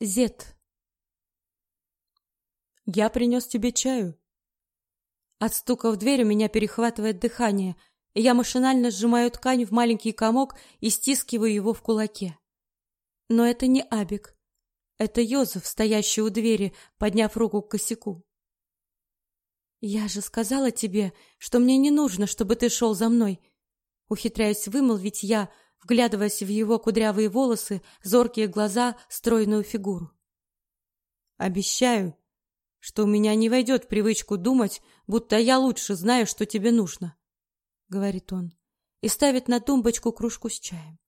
Зет. Я принес тебе чаю. От стука в дверь у меня перехватывает дыхание, я машинально сжимаю ткань в маленький комок и стискиваю его в кулаке. Но это не Абик. Это Йозеф, стоящий у двери, подняв руку к косяку. Я же сказала тебе, что мне не нужно, чтобы ты шел за мной. Ухитряюсь вымолвить я, вглядываясь в его кудрявые волосы, зоркие глаза, стройную фигуру. Обещаю, что у меня не войдет в привычку думать, будто я лучше знаю, что тебе нужно, говорит он и ставит на тумбочку кружку с чаем.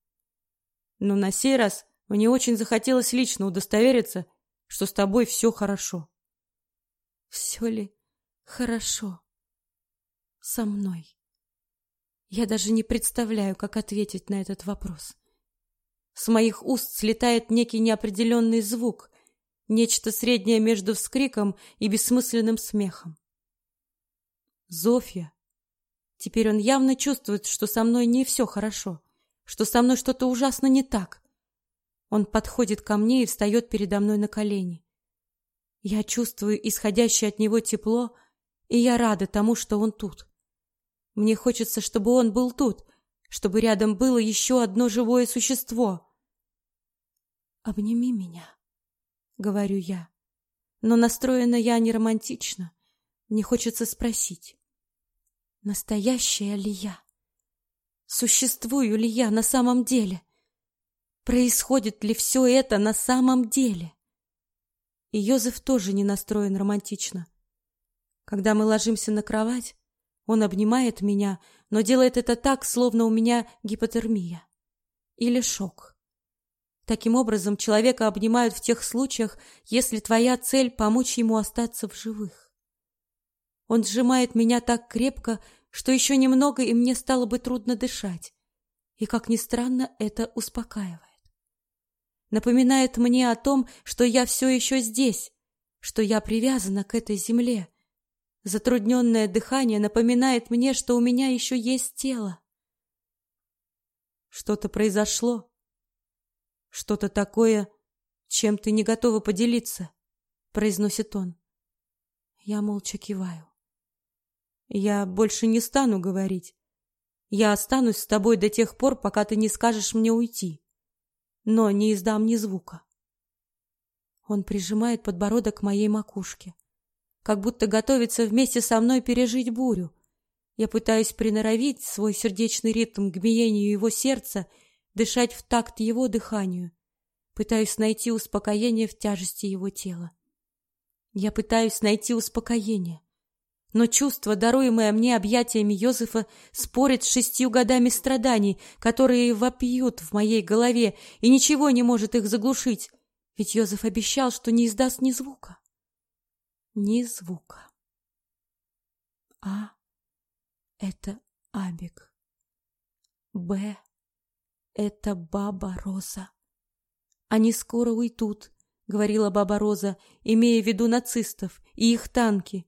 Но на сей раз мне очень захотелось лично удостовериться, что с тобой все хорошо. Все ли хорошо со мной? Я даже не представляю, как ответить на этот вопрос. С моих уст слетает некий неопределенный звук, нечто среднее между вскриком и бессмысленным смехом. Зофья. Теперь он явно чувствует, что со мной не все хорошо, что со мной что-то ужасно не так. Он подходит ко мне и встает передо мной на колени. Я чувствую исходящее от него тепло, и я рада тому, что он тут. Мне хочется, чтобы он был тут, чтобы рядом было еще одно живое существо. Обними меня, говорю я. Но настроена я не романтично. Мне хочется спросить: настоящая ли я? Существую ли я на самом деле? Происходит ли все это на самом деле? И Йозеф тоже не настроен романтично. Когда мы ложимся на кровать, он обнимает меня, но делает это так, словно у меня гипотермия или шок. Таким образом, человека обнимают в тех случаях, если твоя цель помочь ему остаться в живых. Он сжимает меня так крепко, что еще немного, и мне стало бы трудно дышать. И как ни странно, это успокаивает. Напоминает мне о том, что я все еще здесь, что я привязана к этой земле, Затрудненное дыхание напоминает мне, что у меня еще есть тело. Что-то произошло. Что-то такое, чем ты не готова поделиться, произносит он. Я молча киваю. Я больше не стану говорить. Я останусь с тобой до тех пор, пока ты не скажешь мне уйти. Но не издам ни звука. Он прижимает подбородок к моей макушке как будто готовится вместе со мной пережить бурю. Я пытаюсь приноровить свой сердечный ритм к биению его сердца, дышать в такт его дыханию. Пытаюсь найти успокоение в тяжести его тела. Я пытаюсь найти успокоение. Но чувство, даруемое мне объятиями Йозефа, спорит с шестью годами страданий, которые вопьют в моей голове, и ничего не может их заглушить, ведь Йозеф обещал, что не издаст ни звука ни звука. А — это Абик. Б — это Баба Роза. Они скоро уйдут, — говорила Баба Роза, имея в виду нацистов и их танки.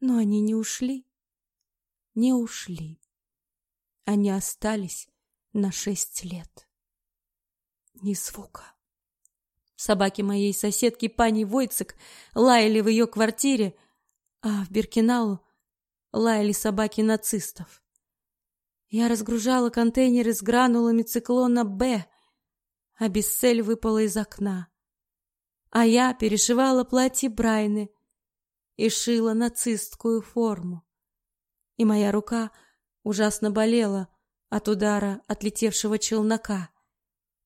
Но они не ушли. Не ушли. Они остались на шесть лет. Ни звука. Собаки моей соседки пани Войцек лаяли в ее квартире, а в Биркинау лаяли собаки нацистов. Я разгружала контейнеры с гранулами циклона «Б», а Бессель выпала из окна. А я перешивала платье Брайны и шила нацистскую форму. И моя рука ужасно болела от удара отлетевшего челнока.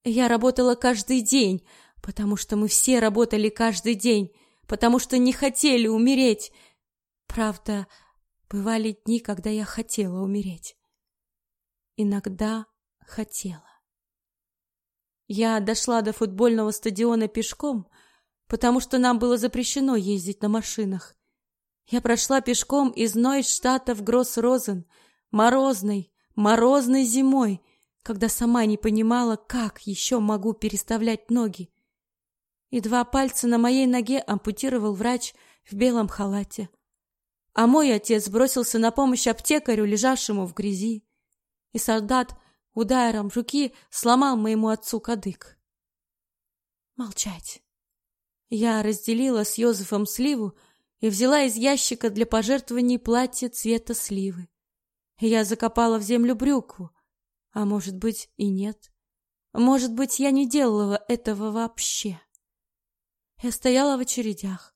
Я работала каждый день, Потому что мы все работали каждый день, потому что не хотели умереть. Правда, бывали дни, когда я хотела умереть. Иногда хотела. Я дошла до футбольного стадиона пешком, потому что нам было запрещено ездить на машинах. Я прошла пешком из Нойштата в Гросс-Розен, морозной, морозной зимой, когда сама не понимала, как еще могу переставлять ноги и два пальца на моей ноге ампутировал врач в белом халате. А мой отец бросился на помощь аптекарю, лежавшему в грязи, и солдат ударом руки сломал моему отцу кадык. Молчать, Я разделила с Йозефом сливу и взяла из ящика для пожертвований платье цвета сливы. Я закопала в землю брюкву, а может быть и нет. Может быть, я не делала этого вообще. Я стояла в очередях.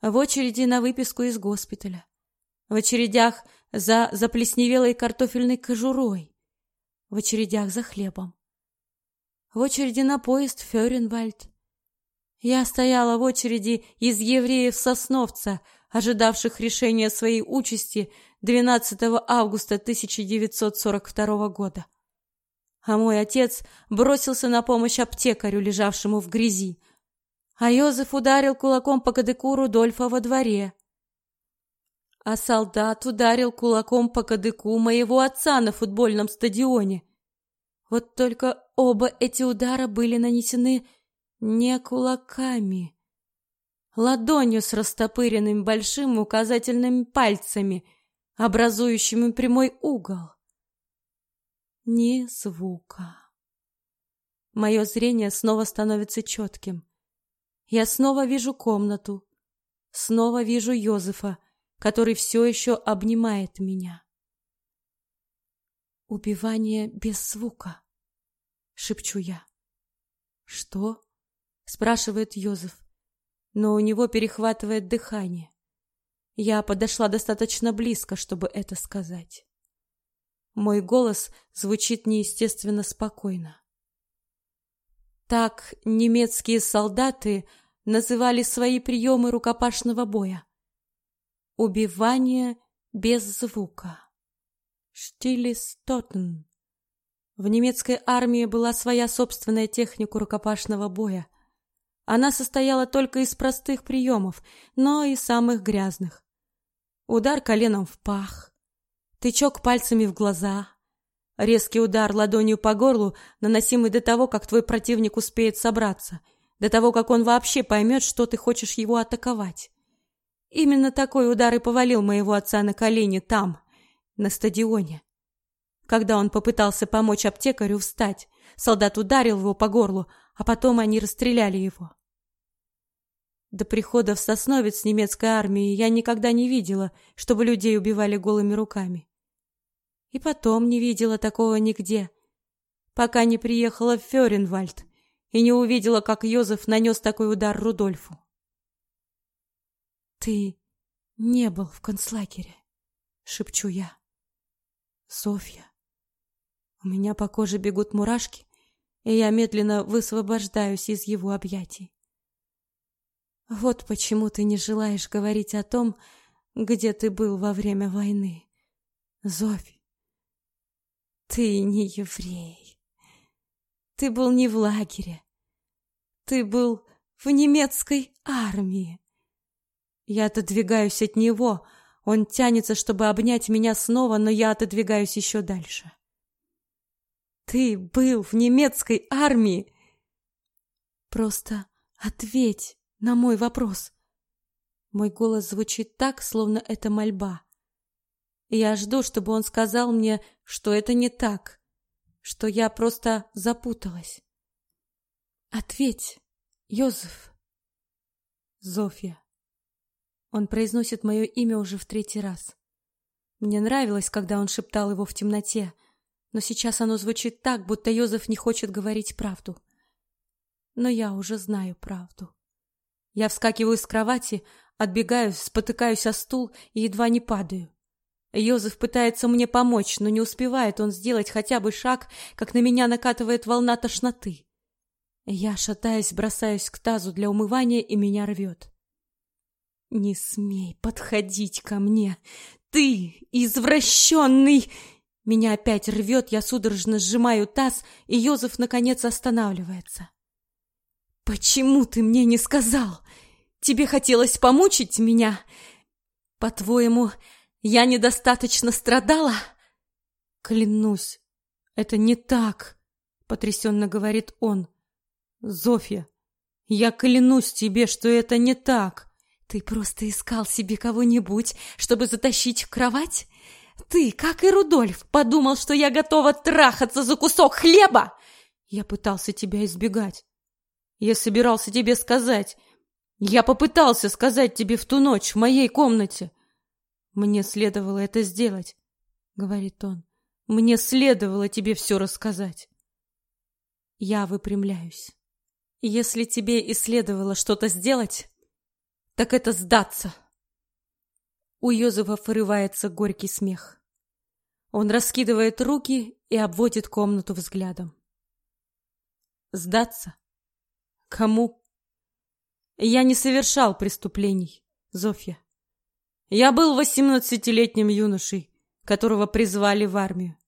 В очереди на выписку из госпиталя. В очередях за заплесневелой картофельной кожурой. В очередях за хлебом. В очереди на поезд в Фёренвальд. Я стояла в очереди из евреев-сосновца, ожидавших решения своей участи 12 августа 1942 года. А мой отец бросился на помощь аптекарю, лежавшему в грязи. А Йозеф ударил кулаком по кадыку Рудольфа во дворе. А солдат ударил кулаком по кадыку моего отца на футбольном стадионе. Вот только оба эти удара были нанесены не кулаками, ладонью с растопыренными большим указательными пальцами, образующими прямой угол. Ни звука. Мое зрение снова становится четким. Я снова вижу комнату, снова вижу Йозефа, который все еще обнимает меня. Убивание без звука, шепчу я. Что? спрашивает Йозеф но у него перехватывает дыхание. Я подошла достаточно близко, чтобы это сказать. Мой голос звучит неестественно спокойно. Так немецкие солдаты называли свои приемы рукопашного боя. Убивание без звука. Штилистотен. В немецкой армии была своя собственная техника рукопашного боя, она состояла только из простых приемов, но и самых грязных. Удар коленом в пах, тычок пальцами в глаза, резкий удар ладонью по горлу, наносимый до того, как твой противник успеет собраться, до того, как он вообще поймет, что ты хочешь его атаковать. Именно такой удар и повалил моего отца на колени там, на стадионе. Когда он попытался помочь аптекарю встать, солдат ударил его по горлу, а потом они расстреляли его. До прихода в Сосновец немецкой армии я никогда не видела, чтобы людей убивали голыми руками. И потом не видела такого нигде, пока не приехала в Фёренвальд и не увидела, как Йозеф нанес такой удар Рудольфу. Ты не был в концлагере, шепчу я. Софья. У меня по коже бегут мурашки, и я медленно высвобождаюсь из его объятий. Вот почему ты не желаешь говорить о том, где ты был во время войны. Зофи, ты не еврей. Ты был не в лагере. Ты был в немецкой армии. Я отодвигаюсь от него. Он тянется, чтобы обнять меня снова, но я отодвигаюсь еще дальше. Ты был в немецкой армии? Просто ответь на мой вопрос. Мой голос звучит так, словно это мольба. Я жду, чтобы он сказал мне, что это не так, что я просто запуталась. Ответь, Йозеф. Зофья. Он произносит мое имя уже в третий раз. Мне нравилось, когда он шептал его в темноте, но сейчас оно звучит так, будто Йозеф не хочет говорить правду. Но я уже знаю правду. Я вскакиваю с кровати, отбегаю, спотыкаюсь о стул и едва не падаю. Йозеф пытается мне помочь, но не успевает он сделать хотя бы шаг, как на меня накатывает волна тошноты. Я, шатаясь, бросаюсь к тазу для умывания, и меня рвет. «Не смей подходить ко мне! Ты извращенный!» Меня опять рвет, я судорожно сжимаю таз, и Йозеф, наконец, останавливается. «Почему ты мне не сказал? Тебе хотелось помучить меня? По-твоему, я недостаточно страдала?» «Клянусь, это не так», — потрясенно говорит он. «Зофья, я клянусь тебе, что это не так». «Ты просто искал себе кого-нибудь, чтобы затащить в кровать?» Ты, как и Рудольф, подумал, что я готова трахаться за кусок хлеба? Я пытался тебя избегать. Я собирался тебе сказать, Я попытался сказать тебе в ту ночь в моей комнате. Мне следовало это сделать, говорит он. Мне следовало тебе все рассказать. Я выпрямляюсь. Если тебе и следовало что-то сделать, так это сдаться. У Йозефа вырывается горький смех. Он раскидывает руки и обводит комнату взглядом. Сдаться? Кому? Я не совершал преступлений, Зофья. Я был восемнадцатилетним юношей, которого призвали в армию.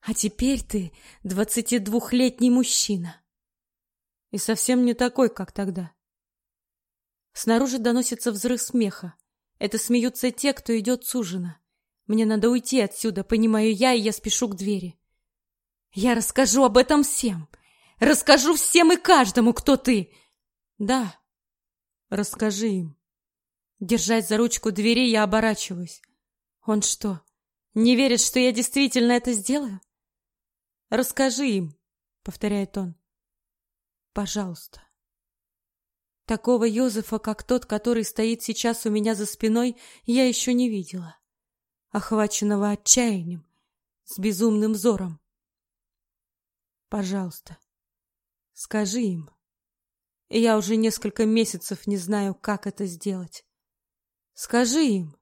А теперь ты двадцатидвухлетний мужчина. И совсем не такой, как тогда. Снаружи доносится взрыв смеха. Это смеются те, кто идет с ужина. Мне надо уйти отсюда, понимаю я, и я спешу к двери. Я расскажу об этом всем. Расскажу всем и каждому, кто ты. Да, расскажи им. Держась за ручку двери, я оборачиваюсь. Он что, не верит, что я действительно это сделаю? Расскажи им, повторяет он. Пожалуйста. Такого Йозефа, как тот, который стоит сейчас у меня за спиной, я еще не видела. Охваченного отчаянием, с безумным взором. Пожалуйста, скажи им. Я уже несколько месяцев не знаю, как это сделать. Скажи им.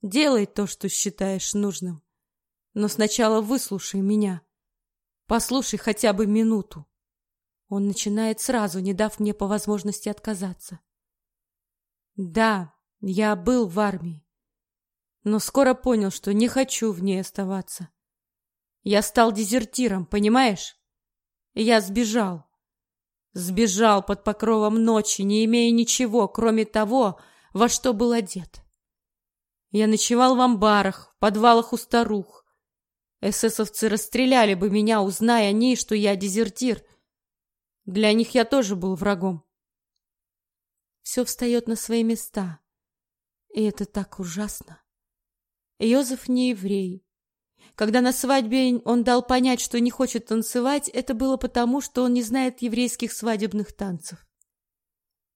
Делай то, что считаешь нужным. Но сначала выслушай меня. Послушай хотя бы минуту. Он начинает сразу, не дав мне по возможности отказаться. Да, я был в армии, но скоро понял, что не хочу в ней оставаться. Я стал дезертиром, понимаешь? Я сбежал. Сбежал под покровом ночи, не имея ничего, кроме того, во что был одет. Я ночевал в амбарах, в подвалах у старух, Эсэсовцы расстреляли бы меня, узная они, что я дезертир. Для них я тоже был врагом. Все встает на свои места. И это так ужасно. Йозеф не еврей. Когда на свадьбе он дал понять, что не хочет танцевать, это было потому, что он не знает еврейских свадебных танцев.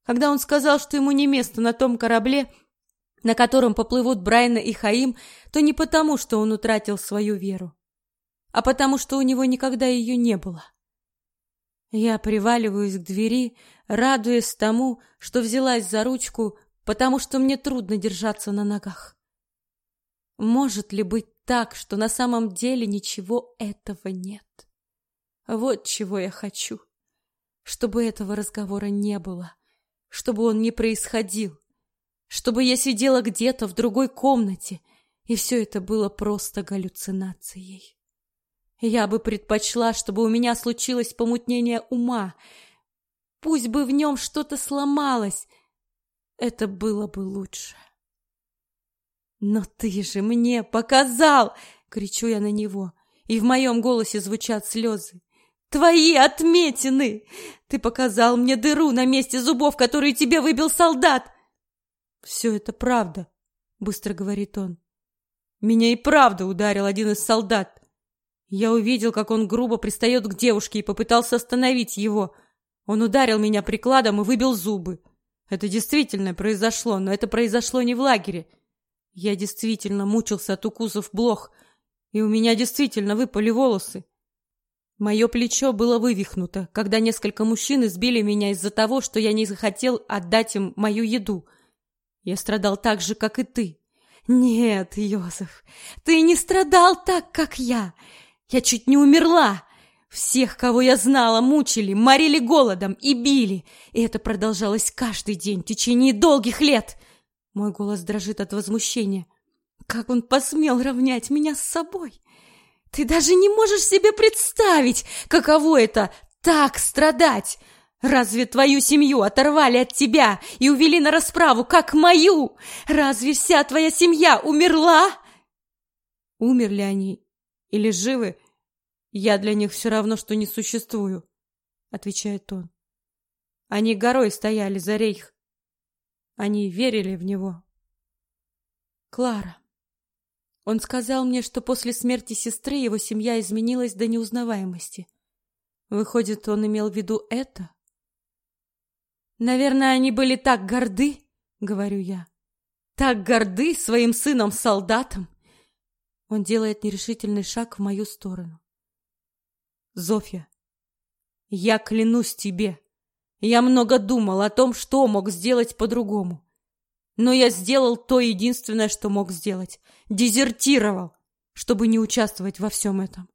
Когда он сказал, что ему не место на том корабле, на котором поплывут Брайна и Хаим, то не потому, что он утратил свою веру, а потому, что у него никогда ее не было. Я приваливаюсь к двери, радуясь тому, что взялась за ручку, потому что мне трудно держаться на ногах. Может ли быть так, что на самом деле ничего этого нет? Вот чего я хочу. Чтобы этого разговора не было, чтобы он не происходил, чтобы я сидела где-то в другой комнате, и все это было просто галлюцинацией. Я бы предпочла, чтобы у меня случилось помутнение ума. Пусть бы в нем что-то сломалось. Это было бы лучше. Но ты же мне показал, кричу я на него, и в моем голосе звучат слезы. Твои отметины! Ты показал мне дыру на месте зубов, которые тебе выбил солдат. «Все это правда», — быстро говорит он. «Меня и правда ударил один из солдат. Я увидел, как он грубо пристает к девушке и попытался остановить его. Он ударил меня прикладом и выбил зубы. Это действительно произошло, но это произошло не в лагере. Я действительно мучился от укусов блох, и у меня действительно выпали волосы. Мое плечо было вывихнуто, когда несколько мужчин избили меня из-за того, что я не захотел отдать им мою еду — я страдал так же, как и ты. Нет, Йозеф, ты не страдал так, как я. Я чуть не умерла. Всех, кого я знала, мучили, морили голодом и били. И это продолжалось каждый день в течение долгих лет. Мой голос дрожит от возмущения. Как он посмел равнять меня с собой? Ты даже не можешь себе представить, каково это так страдать. Разве твою семью оторвали от тебя и увели на расправу, как мою? Разве вся твоя семья умерла? Умерли они или живы? Я для них все равно, что не существую, отвечает он. Они горой стояли за рейх. Они верили в него. Клара. Он сказал мне, что после смерти сестры его семья изменилась до неузнаваемости. Выходит, он имел в виду это? Наверное, они были так горды, говорю я. Так горды своим сыном-солдатом. Он делает нерешительный шаг в мою сторону. Зофья, я клянусь тебе, я много думал о том, что мог сделать по-другому. Но я сделал то единственное, что мог сделать. Дезертировал, чтобы не участвовать во всем этом.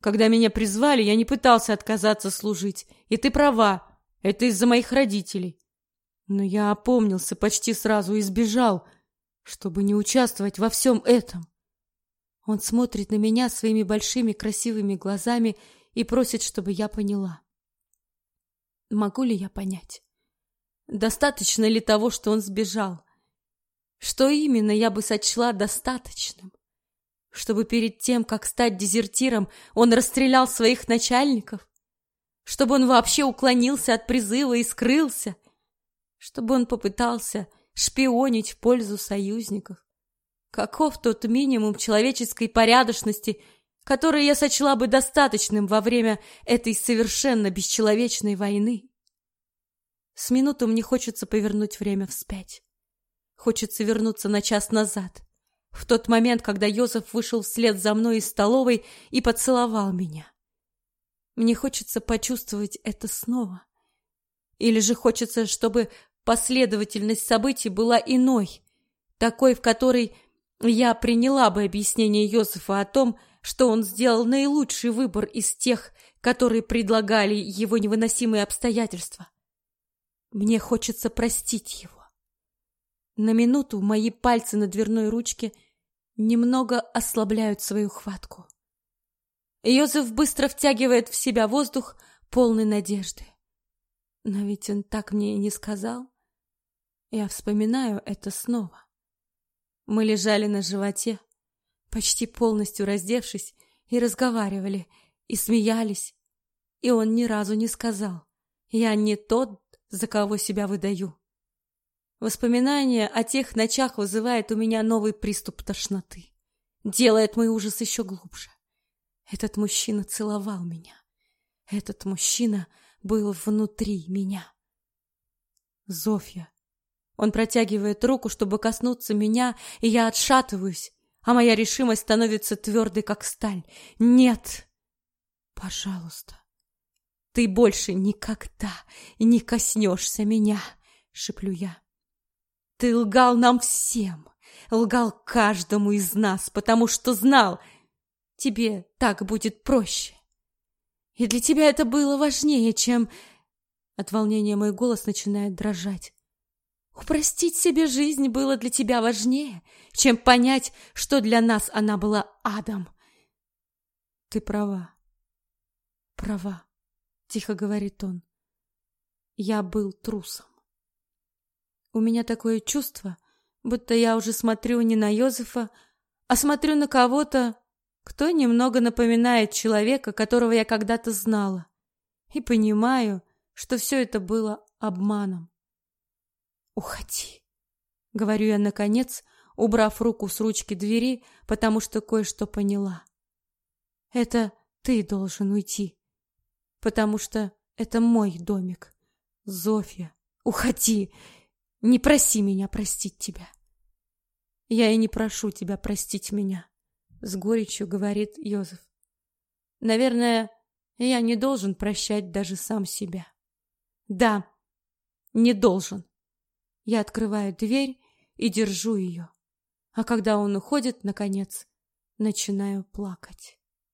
Когда меня призвали, я не пытался отказаться служить. И ты права, это из-за моих родителей. Но я опомнился почти сразу и сбежал, чтобы не участвовать во всем этом. Он смотрит на меня своими большими красивыми глазами и просит, чтобы я поняла. Могу ли я понять? Достаточно ли того, что он сбежал? Что именно я бы сочла достаточным? Чтобы перед тем, как стать дезертиром, он расстрелял своих начальников? Чтобы он вообще уклонился от призыва и скрылся? Чтобы он попытался шпионить в пользу союзников? Каков тот минимум человеческой порядочности, который я сочла бы достаточным во время этой совершенно бесчеловечной войны? С минуту мне хочется повернуть время вспять. Хочется вернуться на час назад, в тот момент, когда Йозеф вышел вслед за мной из столовой и поцеловал меня. Мне хочется почувствовать это снова. Или же хочется, чтобы последовательность событий была иной, такой, в которой я приняла бы объяснение Йозефа о том, что он сделал наилучший выбор из тех, которые предлагали его невыносимые обстоятельства. Мне хочется простить его. На минуту мои пальцы на дверной ручке немного ослабляют свою хватку. Йозеф быстро втягивает в себя воздух, полный надежды. Но ведь он так мне и не сказал. Я вспоминаю это снова. Мы лежали на животе, почти полностью раздевшись, и разговаривали, и смеялись. И он ни разу не сказал, я не тот, за кого себя выдаю. Воспоминание о тех ночах вызывает у меня новый приступ тошноты. Делает мой ужас еще глубже. Этот мужчина целовал меня. Этот мужчина был внутри меня. Зофья. Он протягивает руку, чтобы коснуться меня, и я отшатываюсь а моя решимость становится твердой, как сталь. Нет! Пожалуйста, ты больше никогда не коснешься меня, шеплю я. Ты лгал нам всем, лгал каждому из нас, потому что знал, тебе так будет проще. И для тебя это было важнее, чем... От волнения мой голос начинает дрожать. Упростить себе жизнь было для тебя важнее, чем понять, что для нас она была адом. Ты права. Права, тихо говорит он. Я был трусом. У меня такое чувство, будто я уже смотрю не на Йозефа, а смотрю на кого-то, кто немного напоминает человека, которого я когда-то знала, и понимаю, что все это было обманом. «Уходи!» — говорю я наконец, убрав руку с ручки двери, потому что кое-что поняла. «Это ты должен уйти, потому что это мой домик. Зофья, уходи! Не проси меня простить тебя!» «Я и не прошу тебя простить меня», — с горечью говорит Йозеф. «Наверное, я не должен прощать даже сам себя». «Да, не должен». Я открываю дверь и держу ее. А когда он уходит, наконец, начинаю плакать.